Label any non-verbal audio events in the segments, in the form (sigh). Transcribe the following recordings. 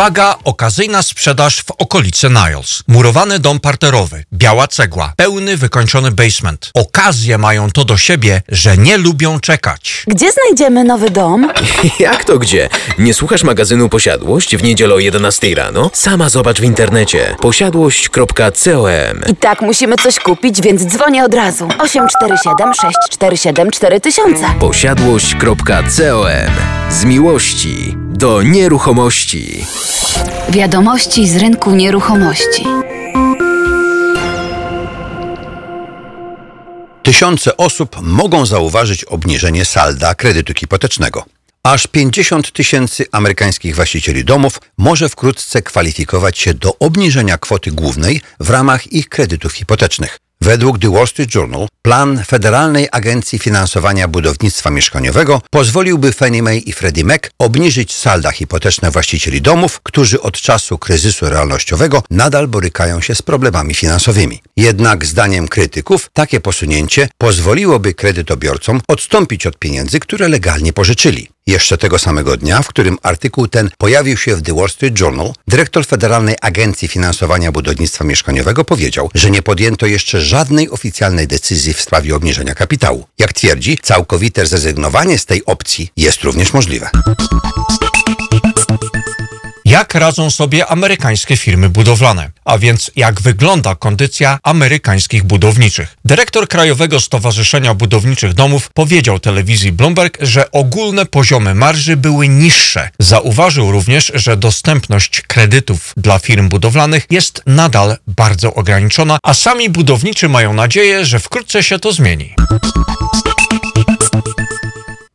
Uwaga, okazyjna sprzedaż w okolicy Niles. Murowany dom parterowy, biała cegła, pełny wykończony basement. Okazje mają to do siebie, że nie lubią czekać. Gdzie znajdziemy nowy dom? (laughs) Jak to gdzie? Nie słuchasz magazynu Posiadłość w niedzielę o 11 rano? Sama zobacz w internecie posiadłość.com I tak musimy coś kupić, więc dzwonię od razu. 847 647 4000. Posiadłość.com Z miłości do nieruchomości. Wiadomości z rynku nieruchomości. Tysiące osób mogą zauważyć obniżenie salda kredytu hipotecznego. Aż 50 tysięcy amerykańskich właścicieli domów może wkrótce kwalifikować się do obniżenia kwoty głównej w ramach ich kredytów hipotecznych. Według The Wall Street Journal plan Federalnej Agencji Finansowania Budownictwa Mieszkaniowego pozwoliłby Fannie Mae i Freddie Mac obniżyć salda hipoteczne właścicieli domów, którzy od czasu kryzysu realnościowego nadal borykają się z problemami finansowymi. Jednak zdaniem krytyków takie posunięcie pozwoliłoby kredytobiorcom odstąpić od pieniędzy, które legalnie pożyczyli. Jeszcze tego samego dnia, w którym artykuł ten pojawił się w The Wall Street Journal, dyrektor Federalnej Agencji Finansowania Budownictwa Mieszkaniowego powiedział, że nie podjęto jeszcze żadnej oficjalnej decyzji w sprawie obniżenia kapitału. Jak twierdzi, całkowite zrezygnowanie z tej opcji jest również możliwe. Jak radzą sobie amerykańskie firmy budowlane? A więc jak wygląda kondycja amerykańskich budowniczych? Dyrektor Krajowego Stowarzyszenia Budowniczych Domów powiedział telewizji Bloomberg, że ogólne poziomy marży były niższe. Zauważył również, że dostępność kredytów dla firm budowlanych jest nadal bardzo ograniczona, a sami budowniczy mają nadzieję, że wkrótce się to zmieni.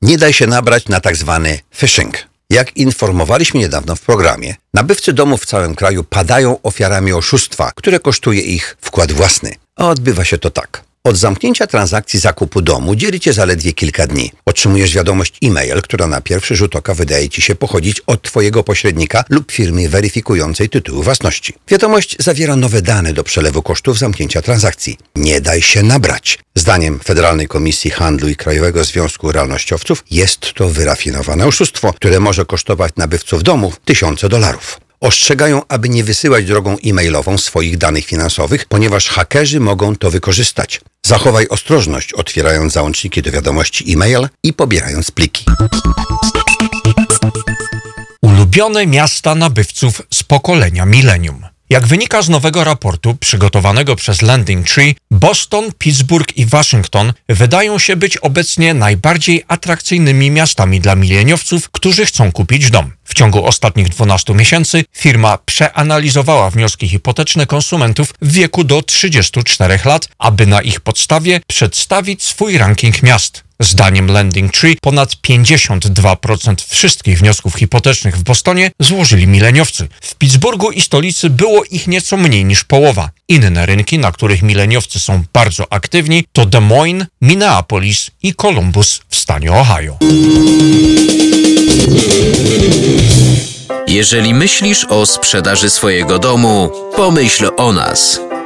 Nie daj się nabrać na tak zwany phishing. Jak informowaliśmy niedawno w programie, nabywcy domów w całym kraju padają ofiarami oszustwa, które kosztuje ich wkład własny. A odbywa się to tak. Od zamknięcia transakcji zakupu domu dzielicie zaledwie kilka dni. Otrzymujesz wiadomość e-mail, która na pierwszy rzut oka wydaje ci się pochodzić od Twojego pośrednika lub firmy weryfikującej tytuł własności. Wiadomość zawiera nowe dane do przelewu kosztów zamknięcia transakcji. Nie daj się nabrać. Zdaniem Federalnej Komisji Handlu i Krajowego Związku Realnościowców jest to wyrafinowane oszustwo, które może kosztować nabywców domów tysiące dolarów. Ostrzegają, aby nie wysyłać drogą e-mailową swoich danych finansowych, ponieważ hakerzy mogą to wykorzystać. Zachowaj ostrożność, otwierając załączniki do wiadomości e-mail i pobierając pliki. Ulubione miasta nabywców z pokolenia milenium. Jak wynika z nowego raportu przygotowanego przez Landing Tree, Boston, Pittsburgh i Waszyngton wydają się być obecnie najbardziej atrakcyjnymi miastami dla mileniowców, którzy chcą kupić dom. W ciągu ostatnich 12 miesięcy firma przeanalizowała wnioski hipoteczne konsumentów w wieku do 34 lat, aby na ich podstawie przedstawić swój ranking miast. Zdaniem Landing Tree ponad 52% wszystkich wniosków hipotecznych w Bostonie złożyli mileniowcy. W Pittsburghu i stolicy było ich nieco mniej niż połowa. Inne rynki, na których mileniowcy są bardzo aktywni to Des Moines, Minneapolis i Columbus w stanie Ohio. Jeżeli myślisz o sprzedaży swojego domu, pomyśl o nas.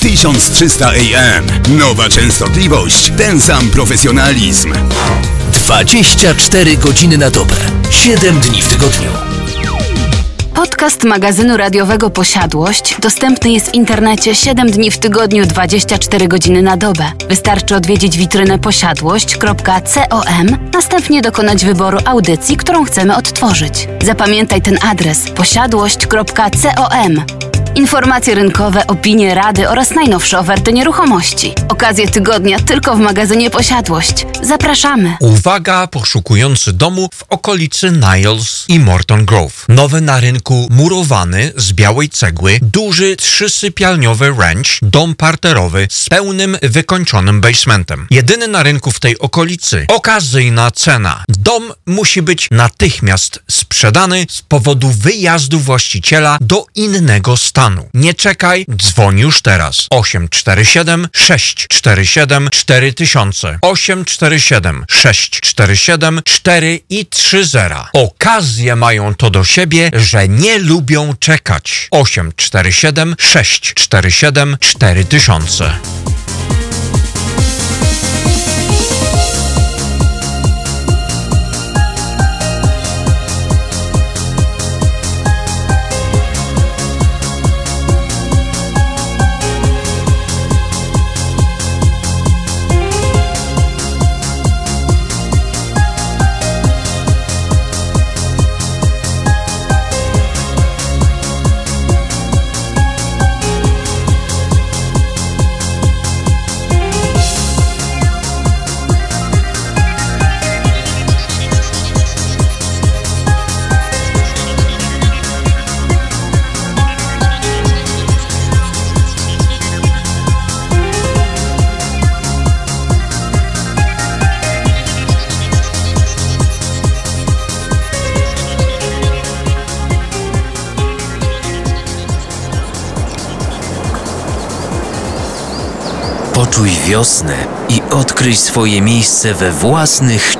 1300 AM. Nowa częstotliwość, ten sam profesjonalizm. 24 godziny na dobę, 7 dni w tygodniu. Podcast magazynu radiowego Posiadłość dostępny jest w internecie 7 dni w tygodniu 24 godziny na dobę. Wystarczy odwiedzić witrynę posiadłość.com, następnie dokonać wyboru audycji, którą chcemy odtworzyć. Zapamiętaj ten adres posiadłość.com. Informacje rynkowe, opinie, rady oraz najnowsze oferty nieruchomości. Okazje tygodnia tylko w magazynie Posiadłość. Zapraszamy. Uwaga poszukujący domu w okolicy Niles i Morton Grove. Nowy na rynku murowany z białej cegły, duży trzysypialniowy ranch, dom parterowy z pełnym wykończonym basementem. Jedyny na rynku w tej okolicy. Okazyjna cena. Dom musi być natychmiast sprzedany z powodu wyjazdu właściciela do innego stanu. Nie czekaj, dzwoń już teraz. 847 647 4000 847 647 4 i 30. Okazje mają to do siebie, że nie lubią czekać. 847 647 4000 Poczuj wiosnę i odkryj swoje miejsce we własnych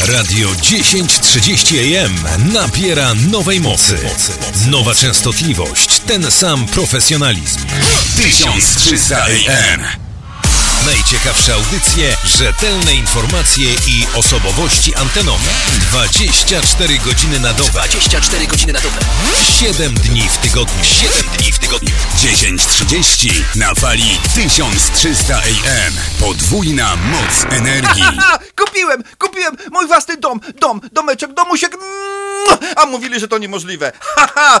Radio 1030 AM nabiera nowej mocy. Nowa częstotliwość, ten sam profesjonalizm. 1300 AM. Najciekawsze audycje, rzetelne informacje i osobowości antenowe. 24 godziny na dobę. 24 godziny na dobę. 7 dni w tygodniu. 7 dni w tygodniu. 10.30 na fali 1300 AM. Podwójna moc energii. (laughs) kupiłem, kupiłem mój własny dom, dom, domeczek, domusiek. A mówili, że to niemożliwe. Haha.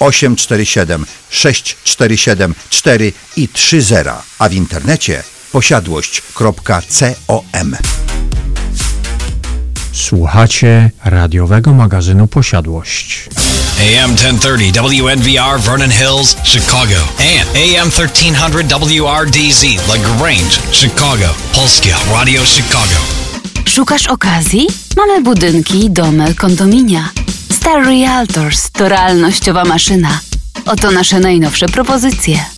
847 647 4 i 30, a w internecie posiadłość.com. Słuchacie radiowego magazynu Posiadłość. AM 1030 WNVR Vernon Hills, Chicago. And AM 1300 WRDZ LaGrange, Chicago. Polskie Radio Chicago. Szukasz okazji? Mamy budynki, domy, kondominia. Realtors to realnościowa maszyna. Oto nasze najnowsze propozycje.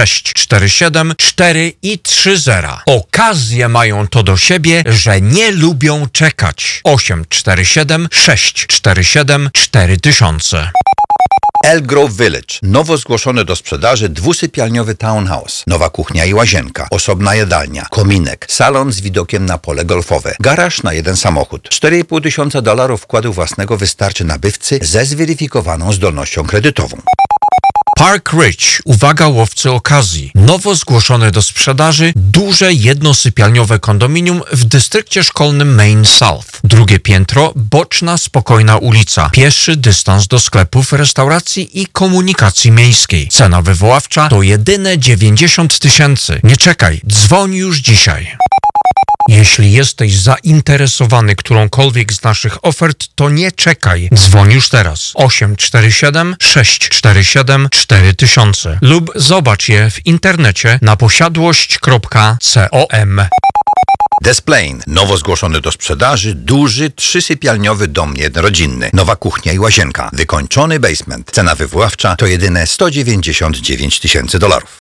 647 4 i 30. Okazje mają to do siebie, że nie lubią czekać. 847 647 4000 Elgrove Village. Nowo zgłoszony do sprzedaży dwusypialniowy townhouse. Nowa kuchnia i łazienka. Osobna jadalnia. Kominek. Salon z widokiem na pole golfowe. Garaż na jeden samochód. 4,5 tysiąca dolarów wkładu własnego wystarczy nabywcy ze zweryfikowaną zdolnością kredytową. Park Ridge, uwaga łowcy okazji. Nowo zgłoszone do sprzedaży duże jednosypialniowe kondominium w dystrykcie szkolnym Main South. Drugie piętro, boczna, spokojna ulica. Pieszy dystans do sklepów, restauracji i komunikacji miejskiej. Cena wywoławcza to jedyne 90 tysięcy. Nie czekaj, dzwoń już dzisiaj. Jeśli jesteś zainteresowany którąkolwiek z naszych ofert, to nie czekaj. Dzwoń już teraz. 847 647 4000 lub zobacz je w internecie na posiadłość.com. Desplain. Nowo zgłoszony do sprzedaży duży trzysypialniowy dom jednorodzinny. Nowa kuchnia i łazienka. Wykończony basement. Cena wywoławcza to jedyne 199 tysięcy dolarów.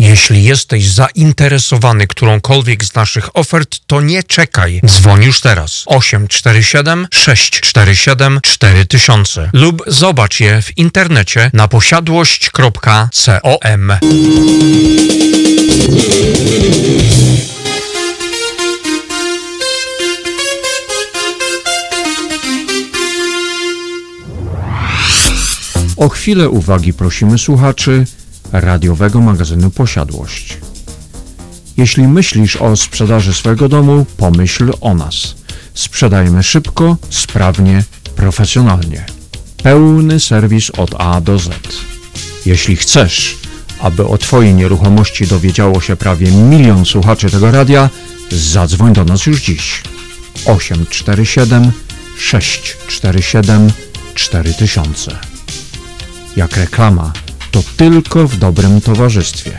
Jeśli jesteś zainteresowany którąkolwiek z naszych ofert, to nie czekaj. Dzwoń już teraz. 847 647 4000 lub zobacz je w internecie na posiadłość.com. O chwilę uwagi prosimy słuchaczy radiowego magazynu Posiadłość. Jeśli myślisz o sprzedaży swojego domu, pomyśl o nas. Sprzedajemy szybko, sprawnie, profesjonalnie. Pełny serwis od A do Z. Jeśli chcesz, aby o Twojej nieruchomości dowiedziało się prawie milion słuchaczy tego radia, zadzwoń do nas już dziś. 847 647 4000 jak reklama, to tylko w dobrym towarzystwie.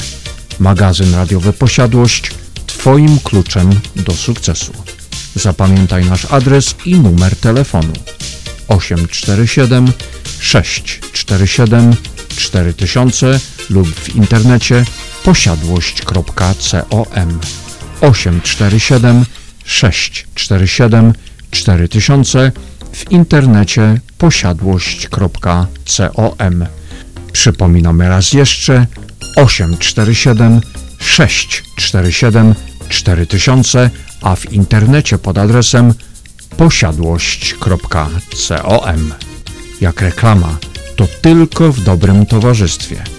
Magazyn radiowy Posiadłość Twoim kluczem do sukcesu. Zapamiętaj nasz adres i numer telefonu 847 647 4000 lub w internecie posiadłość.com 847 647 4000 w internecie posiadłość.com. Przypominamy raz jeszcze 847 647 4000 a w internecie pod adresem posiadłość.com. Jak reklama, to tylko w dobrym towarzystwie.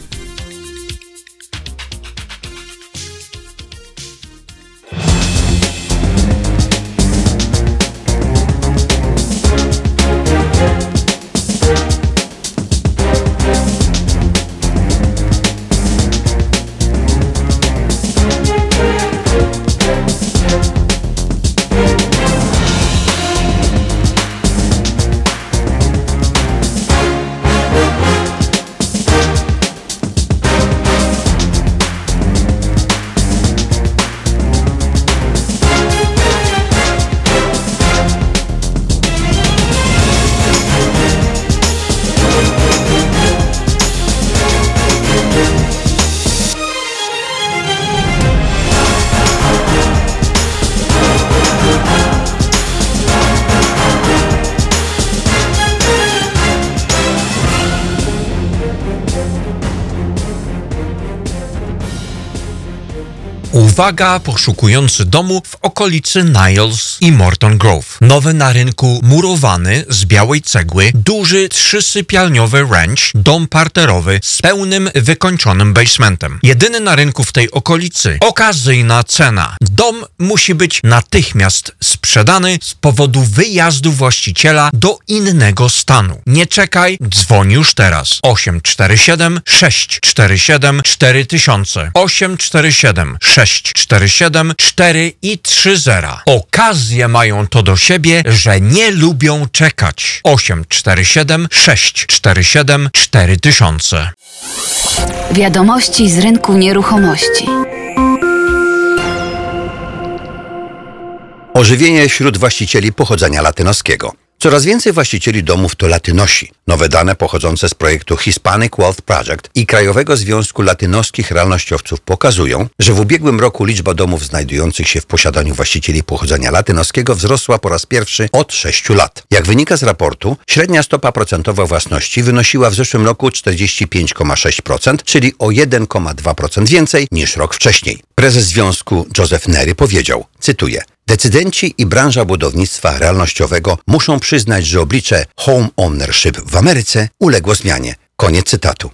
Uwaga poszukujący domu w okolicy Niles i Morton Grove. Nowy na rynku murowany z białej cegły, duży trzysypialniowy ranch, dom parterowy z pełnym wykończonym basementem. Jedyny na rynku w tej okolicy. Okazyjna cena. Dom musi być natychmiast sprzedany z powodu wyjazdu właściciela do innego stanu. Nie czekaj, dzwoń już teraz. 847 647 4000 847 647 4 i 30. Okazje mają to do siebie, że nie lubią czekać. 847 647 4000 Wiadomości z rynku nieruchomości. Ożywienie wśród właścicieli pochodzenia latynoskiego. Coraz więcej właścicieli domów to latynosi. Nowe dane pochodzące z projektu Hispanic Wealth Project i Krajowego Związku Latynoskich Realnościowców pokazują, że w ubiegłym roku liczba domów znajdujących się w posiadaniu właścicieli pochodzenia latynoskiego wzrosła po raz pierwszy od 6 lat. Jak wynika z raportu, średnia stopa procentowa własności wynosiła w zeszłym roku 45,6%, czyli o 1,2% więcej niż rok wcześniej. Prezes związku Joseph Nery powiedział, cytuję, Decydenci i branża budownictwa realnościowego muszą przyznać, że oblicze home ownership w Ameryce uległo zmianie. Koniec cytatu.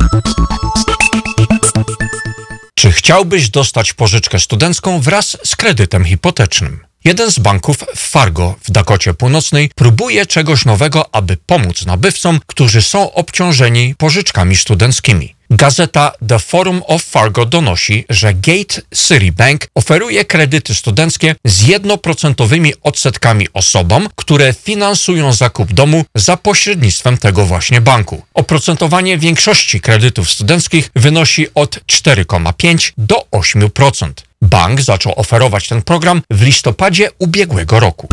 Czy chciałbyś dostać pożyczkę studencką wraz z kredytem hipotecznym? Jeden z banków w Fargo w Dakocie Północnej próbuje czegoś nowego, aby pomóc nabywcom, którzy są obciążeni pożyczkami studenckimi. Gazeta The Forum of Fargo donosi, że Gate City Bank oferuje kredyty studenckie z jednoprocentowymi odsetkami osobom, które finansują zakup domu za pośrednictwem tego właśnie banku. Oprocentowanie większości kredytów studenckich wynosi od 4,5 do 8%. Bank zaczął oferować ten program w listopadzie ubiegłego roku.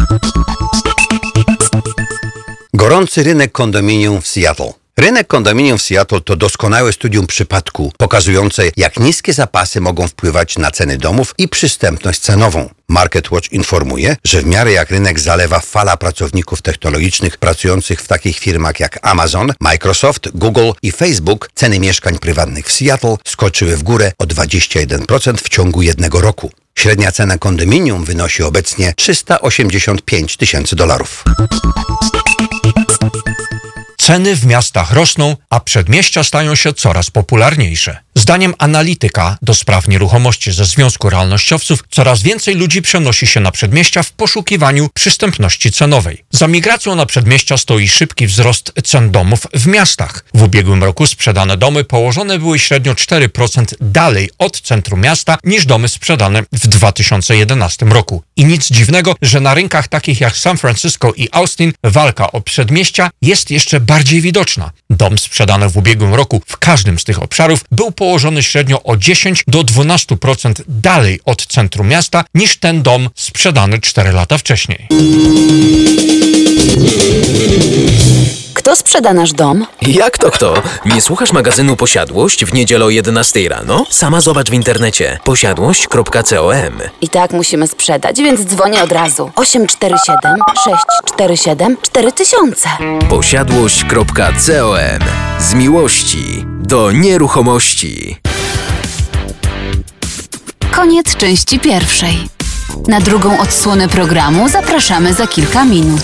Gorący rynek kondominium w Seattle. Rynek kondominium w Seattle to doskonałe studium przypadku, pokazujące jak niskie zapasy mogą wpływać na ceny domów i przystępność cenową. MarketWatch informuje, że w miarę jak rynek zalewa fala pracowników technologicznych pracujących w takich firmach jak Amazon, Microsoft, Google i Facebook, ceny mieszkań prywatnych w Seattle skoczyły w górę o 21% w ciągu jednego roku. Średnia cena kondominium wynosi obecnie 385 tysięcy dolarów. Ceny w miastach rosną, a przedmieścia stają się coraz popularniejsze. Zdaniem analityka do spraw nieruchomości ze Związku Realnościowców coraz więcej ludzi przenosi się na przedmieścia w poszukiwaniu przystępności cenowej. Za migracją na przedmieścia stoi szybki wzrost cen domów w miastach. W ubiegłym roku sprzedane domy położone były średnio 4% dalej od centrum miasta niż domy sprzedane w 2011 roku. I nic dziwnego, że na rynkach takich jak San Francisco i Austin walka o przedmieścia jest jeszcze bardziej widoczna. Dom sprzedany w ubiegłym roku w każdym z tych obszarów był położony średnio o 10 do 12% dalej od centrum miasta niż ten dom sprzedany 4 lata wcześniej. Kto sprzeda nasz dom? Jak to kto? Nie słuchasz magazynu Posiadłość w niedzielę o 11 rano? Sama zobacz w internecie posiadłość.com. I tak musimy sprzedać, więc dzwonię od razu. 847 647 4000. Posiadłość.com. Z miłości do nieruchomości. Koniec części pierwszej. Na drugą odsłonę programu zapraszamy za kilka minut.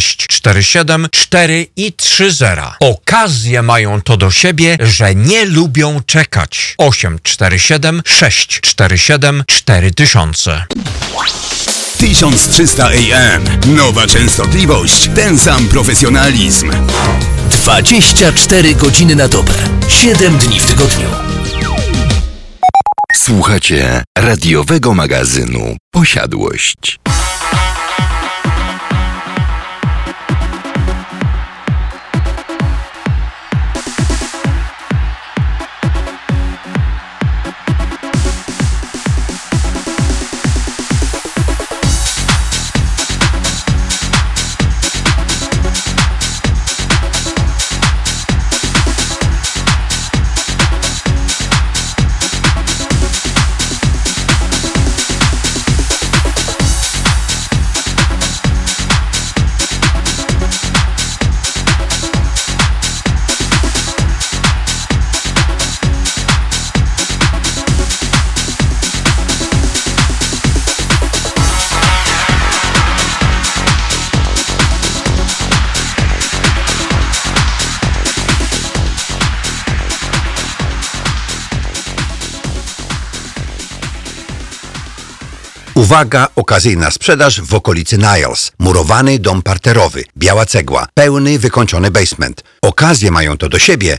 647 4 i 30. Okazje mają to do siebie, że nie lubią czekać. 847 647 4000 1300 AM. Nowa częstotliwość, ten sam profesjonalizm. 24 godziny na dobę, 7 dni w tygodniu. Słuchacie radiowego magazynu Posiadłość. Uwaga, okazyjna sprzedaż w okolicy Niles. Murowany dom parterowy, biała cegła, pełny wykończony basement. Okazje mają to do siebie,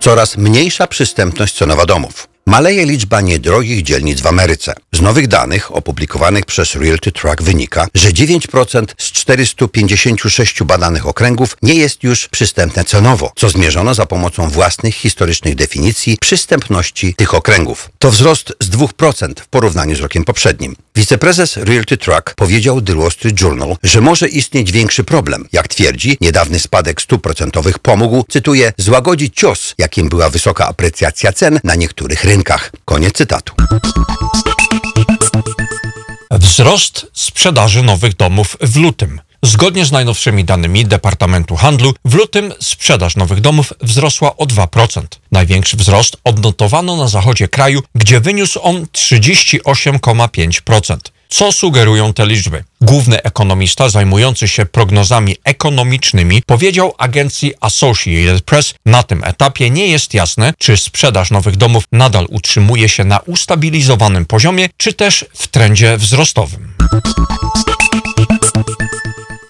Coraz mniejsza przystępność cenowa domów. Maleje liczba niedrogich dzielnic w Ameryce. Z nowych danych opublikowanych przez Realty Track wynika, że 9% z 456 badanych okręgów nie jest już przystępne cenowo, co zmierzono za pomocą własnych historycznych definicji przystępności tych okręgów. To wzrost z 2% w porównaniu z rokiem poprzednim. Wiceprezes Realty Track powiedział The Wall Street Journal, że może istnieć większy problem. Jak twierdzi, niedawny spadek stóp procentowych pomógł, cytuję, złagodzić cios, jakim była wysoka aprecjacja cen na niektórych rynkach. Koniec cytatu. Wzrost sprzedaży nowych domów w lutym. Zgodnie z najnowszymi danymi Departamentu Handlu, w lutym sprzedaż nowych domów wzrosła o 2%. Największy wzrost odnotowano na zachodzie kraju, gdzie wyniósł on 38,5%. Co sugerują te liczby? Główny ekonomista zajmujący się prognozami ekonomicznymi powiedział agencji Associated Press, na tym etapie nie jest jasne, czy sprzedaż nowych domów nadal utrzymuje się na ustabilizowanym poziomie, czy też w trendzie wzrostowym.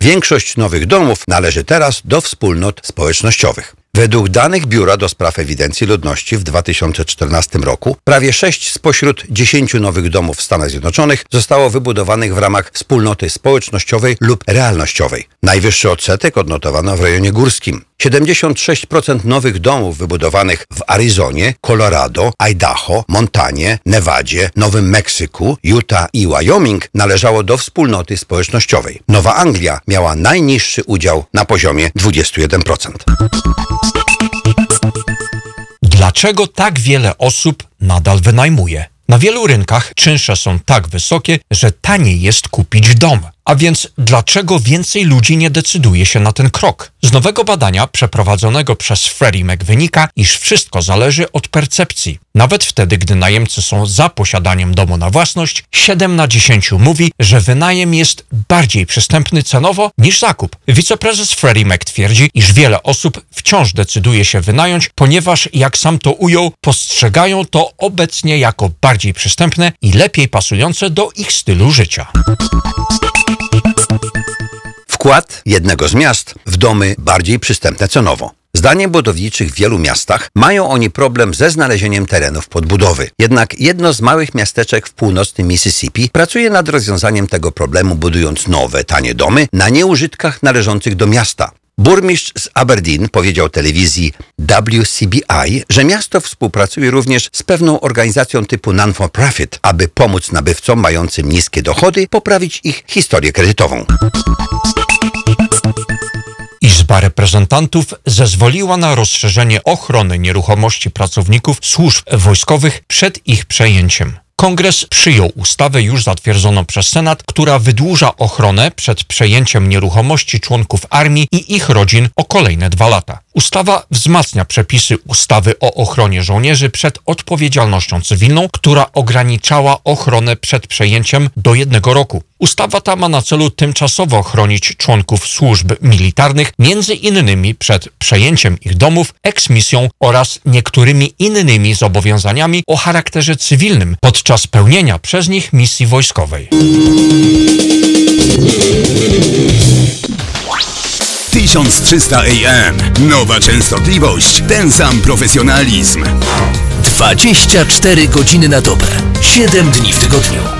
Większość nowych domów należy teraz do wspólnot społecznościowych. Według danych Biura do Spraw Ewidencji Ludności w 2014 roku prawie 6 spośród 10 nowych domów w Stanach Zjednoczonych zostało wybudowanych w ramach wspólnoty społecznościowej lub realnościowej. Najwyższy odsetek odnotowano w rejonie górskim. 76% nowych domów wybudowanych w Arizonie, Colorado, Idaho, Montanie, Nevadzie, Nowym Meksyku, Utah i Wyoming należało do wspólnoty społecznościowej. Nowa Anglia miała najniższy udział na poziomie 21%. Dlaczego tak wiele osób nadal wynajmuje? Na wielu rynkach czynsze są tak wysokie, że taniej jest kupić dom. A więc dlaczego więcej ludzi nie decyduje się na ten krok? Z nowego badania przeprowadzonego przez Freddie Mac wynika, iż wszystko zależy od percepcji. Nawet wtedy, gdy najemcy są za posiadaniem domu na własność, 7 na 10 mówi, że wynajem jest bardziej przystępny cenowo niż zakup. Wiceprezes Freddie Mac twierdzi, iż wiele osób wciąż decyduje się wynająć, ponieważ, jak sam to ujął, postrzegają to obecnie jako bardziej przystępne i lepiej pasujące do ich stylu życia. Wkład jednego z miast w domy bardziej przystępne cenowo. Zdaniem budowniczych w wielu miastach mają oni problem ze znalezieniem terenów pod budowy. Jednak jedno z małych miasteczek w północnym Mississippi pracuje nad rozwiązaniem tego problemu, budując nowe, tanie domy na nieużytkach należących do miasta. Burmistrz z Aberdeen powiedział telewizji WCBI, że miasto współpracuje również z pewną organizacją typu non-for-profit, aby pomóc nabywcom mającym niskie dochody poprawić ich historię kredytową. Izba Reprezentantów zezwoliła na rozszerzenie ochrony nieruchomości pracowników służb wojskowych przed ich przejęciem. Kongres przyjął ustawę już zatwierdzoną przez Senat, która wydłuża ochronę przed przejęciem nieruchomości członków armii i ich rodzin o kolejne dwa lata. Ustawa wzmacnia przepisy ustawy o ochronie żołnierzy przed odpowiedzialnością cywilną, która ograniczała ochronę przed przejęciem do jednego roku. Ustawa ta ma na celu tymczasowo chronić członków służb militarnych, między innymi przed przejęciem ich domów, eksmisją oraz niektórymi innymi zobowiązaniami o charakterze cywilnym podczas pełnienia przez nich misji wojskowej. 1300 AM. Nowa częstotliwość, ten sam profesjonalizm. 24 godziny na dobę, 7 dni w tygodniu.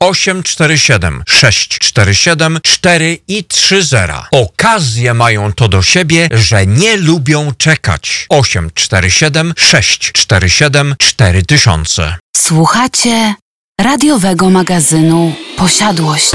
847 647 4 i 30. Okazje mają to do siebie, że nie lubią czekać. 847 647 4000. Słuchacie radiowego magazynu Posiadłość.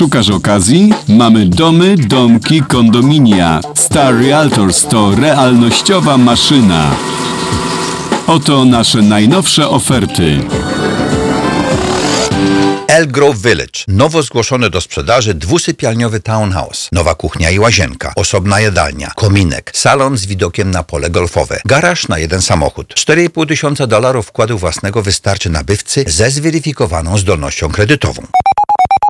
Szukasz okazji? Mamy domy, domki, kondominia. Star Realtors to realnościowa maszyna. Oto nasze najnowsze oferty. Elgrove Village. Nowo zgłoszony do sprzedaży dwusypialniowy townhouse. Nowa kuchnia i łazienka. Osobna jadalnia. Kominek. Salon z widokiem na pole golfowe. Garaż na jeden samochód. 4,5 tysiąca dolarów wkładu własnego wystarczy nabywcy ze zweryfikowaną zdolnością kredytową.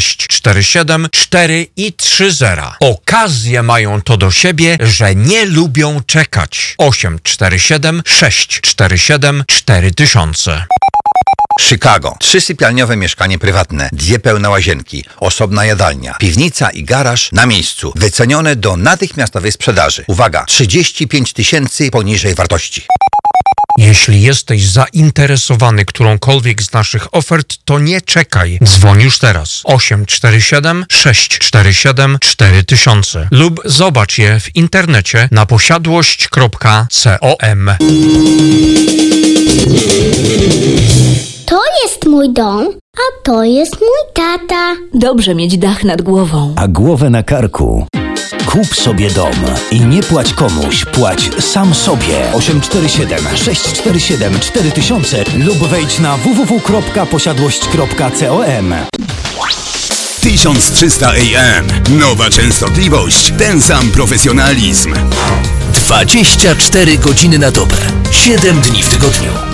647 4 i 30. Okazje mają to do siebie, że nie lubią czekać. 847 647 4000 Chicago. Trzysypialniowe mieszkanie prywatne, dwie pełne łazienki, osobna jadalnia, piwnica i garaż na miejscu. Wycenione do natychmiastowej sprzedaży. Uwaga, 35 tysięcy poniżej wartości. Jeśli jesteś zainteresowany którąkolwiek z naszych ofert, to nie czekaj. Dzwoń już teraz. 847 647 4000 lub zobacz je w internecie na posiadłość.com. To jest mój dom, a to jest mój tata. Dobrze mieć dach nad głową. A głowę na karku. Kup sobie dom i nie płać komuś, płać sam sobie. 847 647 4000 lub wejdź na www.posiadłość.com 1300 AM. Nowa częstotliwość, ten sam profesjonalizm. 24 godziny na dobę, 7 dni w tygodniu.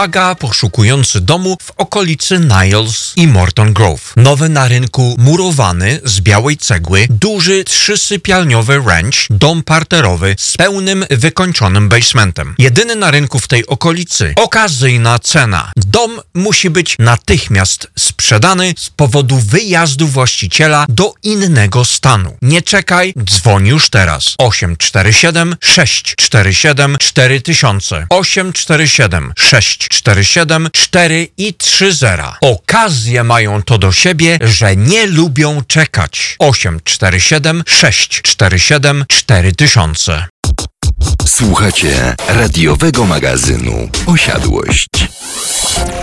Uwaga, poszukujący domu w okolicy Niles i Morton Grove. Nowy na rynku murowany z białej cegły, duży trzysypialniowy ranch, dom parterowy z pełnym wykończonym basementem. Jedyny na rynku w tej okolicy. Okazyjna cena. Dom musi być natychmiast sprzedany z powodu wyjazdu właściciela do innego stanu. Nie czekaj, dzwoń już teraz. 847 647 4000 847 647 4 i 30. Okazje mają to do siebie, że nie lubią czekać. 847 647 4000 Słuchacie radiowego magazynu Posiadłość.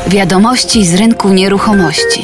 Wiadomości z rynku nieruchomości.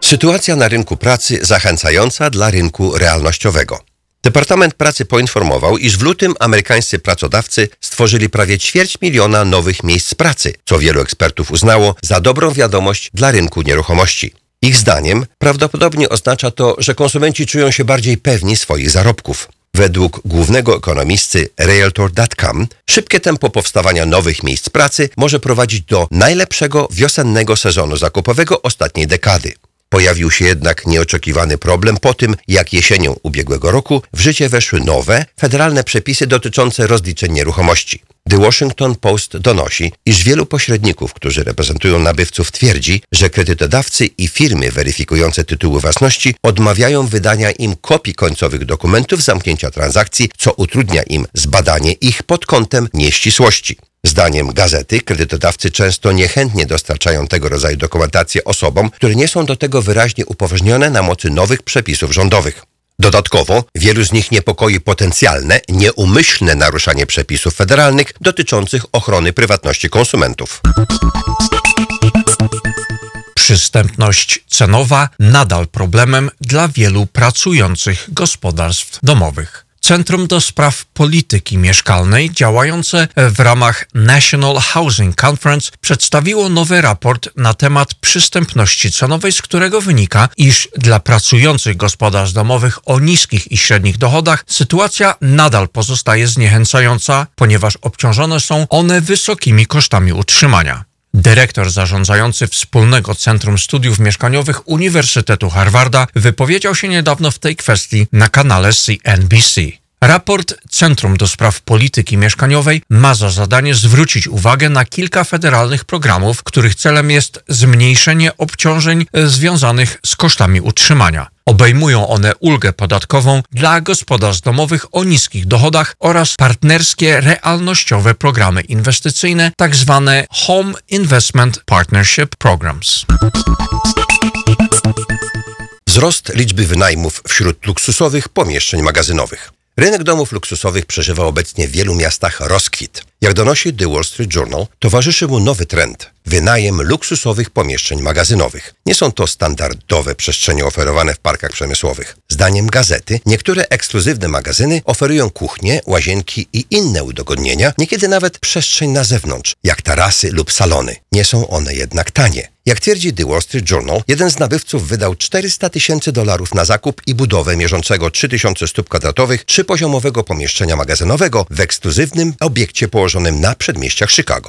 Sytuacja na rynku pracy zachęcająca dla rynku realnościowego. Departament Pracy poinformował, iż w lutym amerykańscy pracodawcy stworzyli prawie ćwierć miliona nowych miejsc pracy, co wielu ekspertów uznało za dobrą wiadomość dla rynku nieruchomości. Ich zdaniem prawdopodobnie oznacza to, że konsumenci czują się bardziej pewni swoich zarobków. Według głównego ekonomisty Realtor.com szybkie tempo powstawania nowych miejsc pracy może prowadzić do najlepszego wiosennego sezonu zakupowego ostatniej dekady. Pojawił się jednak nieoczekiwany problem po tym, jak jesienią ubiegłego roku w życie weszły nowe, federalne przepisy dotyczące rozliczeń nieruchomości. The Washington Post donosi, iż wielu pośredników, którzy reprezentują nabywców, twierdzi, że kredytodawcy i firmy weryfikujące tytuły własności odmawiają wydania im kopii końcowych dokumentów zamknięcia transakcji, co utrudnia im zbadanie ich pod kątem nieścisłości. Zdaniem gazety kredytodawcy często niechętnie dostarczają tego rodzaju dokumentację osobom, które nie są do tego wyraźnie upoważnione na mocy nowych przepisów rządowych. Dodatkowo wielu z nich niepokoi potencjalne, nieumyślne naruszanie przepisów federalnych dotyczących ochrony prywatności konsumentów. Przystępność cenowa nadal problemem dla wielu pracujących gospodarstw domowych. Centrum do Spraw Polityki Mieszkalnej, działające w ramach National Housing Conference, przedstawiło nowy raport na temat przystępności cenowej, z którego wynika, iż dla pracujących gospodarstw domowych o niskich i średnich dochodach sytuacja nadal pozostaje zniechęcająca, ponieważ obciążone są one wysokimi kosztami utrzymania. Dyrektor zarządzający Wspólnego Centrum Studiów Mieszkaniowych Uniwersytetu Harvarda wypowiedział się niedawno w tej kwestii na kanale CNBC. Raport Centrum do Spraw Polityki Mieszkaniowej ma za zadanie zwrócić uwagę na kilka federalnych programów, których celem jest zmniejszenie obciążeń związanych z kosztami utrzymania. Obejmują one ulgę podatkową dla gospodarstw domowych o niskich dochodach oraz partnerskie realnościowe programy inwestycyjne, tzw. Home Investment Partnership Programs. Wzrost liczby wynajmów wśród luksusowych pomieszczeń magazynowych. Rynek domów luksusowych przeżywa obecnie w wielu miastach rozkwit. Jak donosi The Wall Street Journal, towarzyszy mu nowy trend wynajem luksusowych pomieszczeń magazynowych. Nie są to standardowe przestrzenie oferowane w parkach przemysłowych. Zdaniem gazety, niektóre ekskluzywne magazyny oferują kuchnie, łazienki i inne udogodnienia, niekiedy nawet przestrzeń na zewnątrz, jak tarasy lub salony. Nie są one jednak tanie. Jak twierdzi The Wall Street Journal, jeden z nabywców wydał 400 tysięcy dolarów na zakup i budowę mierzącego 3000 stóp kwadratowych trzypoziomowego pomieszczenia magazynowego w ekskluzywnym obiekcie położonym na przedmieściach Chicago.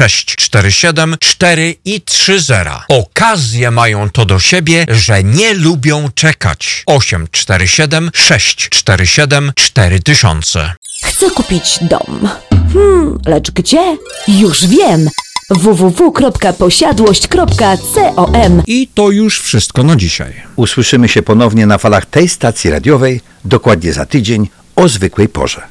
647 4 i 30. Okazje mają to do siebie, że nie lubią czekać. 847 647 4000. Chcę kupić dom. Hmm, lecz gdzie? Już wiem. www.posiadłość.com I to już wszystko na dzisiaj. Usłyszymy się ponownie na falach tej stacji radiowej dokładnie za tydzień o zwykłej porze.